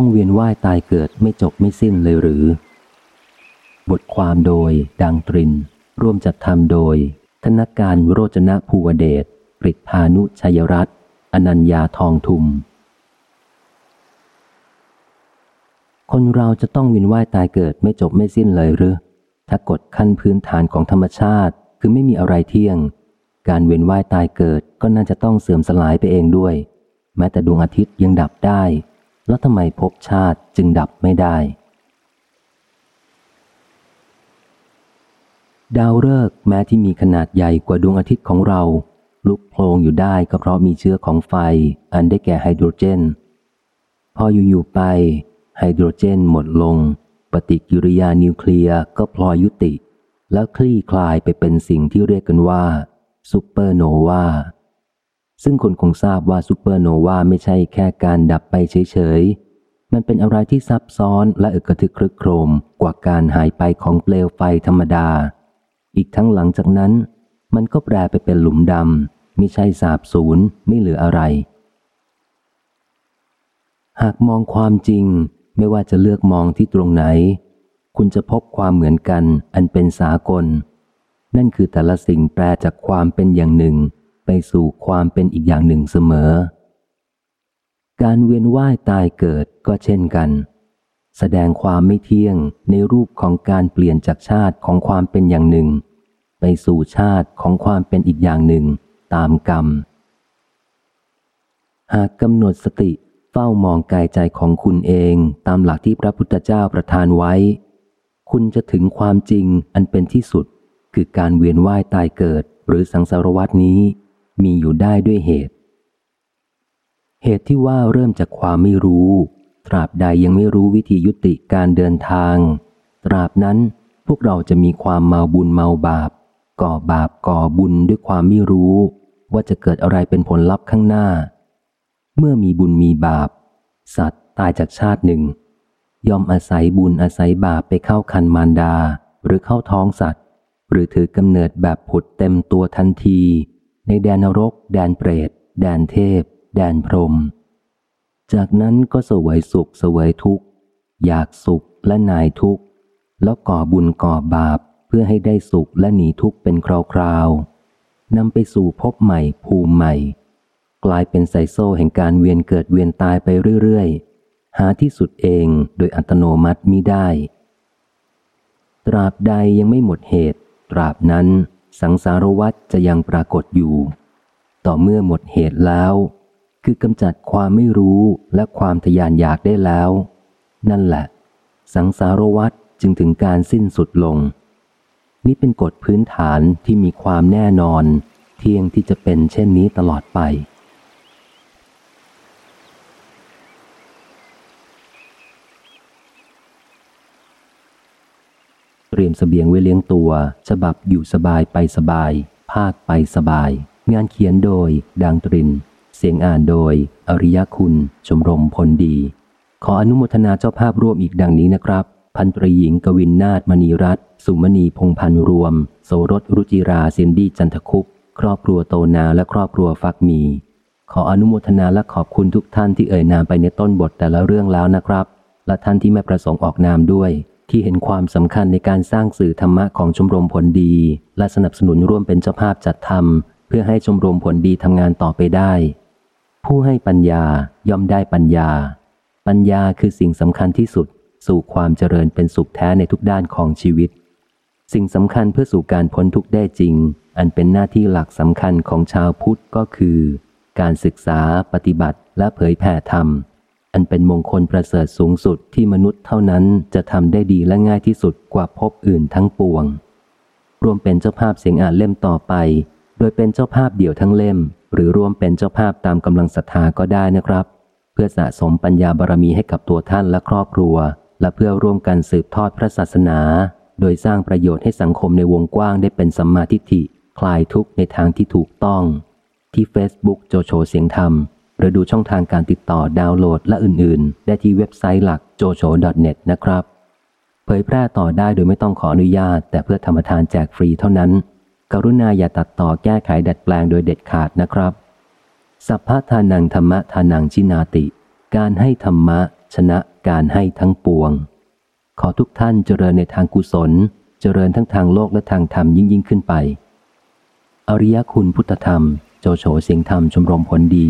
ต้องเวียนว่ายตายเกิดไม่จบไม่สิ้นเลยหรือ บทความโดยดังตริน ร่วมจัดทำโดย ธนการโรจนะภูวเดชปริพานุชัยรัตน์อนัญญาทองทุม คนเราจะต้องวินว่ายตายเกิดไม่จบไม่สิ้นเลยหรือ ถ้ากฎขั้นพื้นฐานของธรรมชาติ คือไม่มีอะไรเที่ยง การเวียนว่ายตายเกิดก็น่าจะต้องเสื่อมสลายไปเองด้วย แม้แต่ดวงอาทิตย์ยังดับได้ แล้วทำไมภพชาติจึงดับไม่ได้ ดาวฤกษ์แม้ที่มีขนาดใหญ่กว่าดวงอาทิตย์ของเรา ลุกโพลงอยู่ได้ก็เพราะมีเชื้อของไฟ อันได้แก่ไฮโดรเจน พออยู่ๆไป ไฮโดรเจนหมดลง ปฏิกิริยานิวเคลียร์ก็พลอยยุติ แล้วคลี่คลายไปเป็นสิ่งที่เรียกกันว่าซูเปอร์โนวา ซึ่งคนคงทราบว่าซูเปอร์โนวาไม่ใช่แค่การดับไปเฉยๆ มันเป็นอะไรที่ซับซ้อนและอึกระทึกครึกโครมกว่าการหายไปของเปลวไฟธรรมดา อีกทั้งหลังจากนั้น มันก็แปลไปเป็นหลุมดำไม่ใช่สาบสูญไม่เหลืออะไร หากมองความจริงไม่ว่าจะเลือกมองที่ตรงไหน คุณจะพบความเหมือนกันอันเป็นสากล นั่นคือแต่ละสิ่งแปลจากความเป็นอย่างหนึ่ง ไปสู่ความเป็นอีกอย่างหนึ่งเสมอ การเวียนว่ายตายเกิดก็เช่นกัน แสดงความไม่เที่ยงในรูปของการเปลี่ยนจากชาติของความเป็นอย่างหนึ่ง ไปสู่ชาติของความเป็นอีกอย่างหนึ่งตามกรรม หากกำหนดสติเฝ้ามองกายใจของคุณเองตามหลักที่พระพุทธเจ้าประทานไว้ คุณจะถึงความจริงอันเป็นที่สุดคือการเวียนว่ายตายเกิดหรือสังสารวัตนี้ มีอยู่ได้ด้วยเหตุ เหตุที่ว่าเริ่มจากความไม่รู้ ตราบใดยังไม่รู้วิธียุติการเดินทาง ตราบนั้นพวกเราจะมีความเมาบุญเมาบาป ก่อบาปก่อบุญด้วยความไม่รู้ ว่าจะเกิดอะไรเป็นผลลัพธ์ข้างหน้า เมื่อมีบุญมีบาป สัตว์ตายจากชาติหนึ่ง ย่อมอาศัยบุญอาศัยบาปไปเข้าคันมารดา หรือเข้าท้องสัตว์ หรือถือกำเนิดแบบผุดเต็มตัวทันที ในแดนนรก แดนเปรต แดนเทพ แดนพรหมจากนั้นก็สวยสุขสวยทุกข์ อยากสุขและนายทุกข์ แล้วก่อบุญก่อบาปเพื่อให้ได้สุขและหนีทุกข์เป็นคราวๆนำไปสู่พบใหม่ภูมิใหม่ กลายเป็นไซโซ่แห่งการเวียนเกิดเวียนตายไปเรื่อยๆ หาที่สุดเองโดยอัตโนมัติมิได้ ตราบใดยังไม่หมดเหตุ ตราบนั้น สังสารวัฏจะยังปรากฏอยู่ ต่อเมื่อหมดเหตุแล้ว คือกำจัดความไม่รู้และความทยานอยากได้แล้ว นั่นแหละ สังสารวัฏจึงถึงการสิ้นสุดลง นี่เป็นกฎพื้นฐานที่มีความแน่นอน เที่ยงที่จะเป็นเช่นนี้ตลอดไป รียมสเสบียงไว้เลี้ยงตัว ฉบับอยู่สบายไปสบาย ภาคไปสบาย งานเขียนโดย ดังตริน เสียงอ่านโดย อริยคุณ ชมรมพลดี ขออนุโมทนาเจ้าภาพร่วมอีกดังนี้นะครับ พันตรีหญิงกวินนาฏมณีรัตนสุมณีพงพันรวม โสรสรุจิราเซนดี้จันทคุปครอบครัวโตนาและครอบครัวฟักมี ขออนุโมทนาและขอบคุณทุกท่านที่เอ่ยนามไปในต้นบทแต่ละเรื่องแล้วนะครับ และท่านที่ไม่ประสงค์ออกนามด้วย ที่เห็นความสำคัญในการสร้างสื่อธรรมะของชมรมผลดี และสนับสนุนร่วมเป็นเจ้าภาพจัดทำเพื่อให้ชมรมผลดีทำงานต่อไปได้ ผู้ให้ปัญญาย่อมได้ปัญญา ปัญญาคือสิ่งสำคัญที่สุด สู่ความเจริญเป็นสุขแท้ในทุกด้านของชีวิต สิ่งสำคัญเพื่อสู่การพ้นทุกข์ได้จริง อันเป็นหน้าที่หลักสำคัญของชาวพุทธก็คือ การศึกษา ปฏิบัติและเผยแผ่ธรรม อันเป็นมงคลประเสริฐสูงสุดที่มนุษย์เท่านั้นจะทำได้ดีและง่ายที่สุดกว่าพบอื่นทั้งปวง รวมเป็นเจ้าภาพเสียงอ่านเล่มต่อไป โดยเป็นเจ้าภาพเดี่ยวทั้งเล่ม หรือรวมเป็นเจ้าภาพตามกำลังศรัทธาก็ได้นะครับ เพื่อสะสมปัญญาบารมีให้กับตัวท่านและครอบครัว และเพื่อร่วมกันสืบทอดพระศาสนา โดยสร้างประโยชน์ให้สังคมในวงกว้างได้เป็นสัมมาทิฏฐิคลายทุกข์ในทางที่ถูกต้อง ที่ Facebook โจโฉเสียงธรรม หรือดูช่องทางการติดต่อดาวน์โหลดและอื่น ๆ ได้ที่เว็บไซต์หลัก jojo.net นะครับ เผยแพร่ต่อได้โดยไม่ต้องขออนุญาต แต่เพื่อธรรมทานแจกฟรีเท่านั้น กรุณาอย่าตัดต่อแก้ไขดัดแปลงโดยเด็ดขาดนะครับ สัพพะทานังธรรมะทานังชินาติ การให้ธรรมะ ชนะการให้ทั้งปวง ขอทุกท่านเจริญในทางกุศล เจริญทั้งทางโลกและทางธรรมยิ่งยิ่งขึ้นไป อริยคุณพุทธธรรม โจโฉเสียงธรรมชมรมผลดี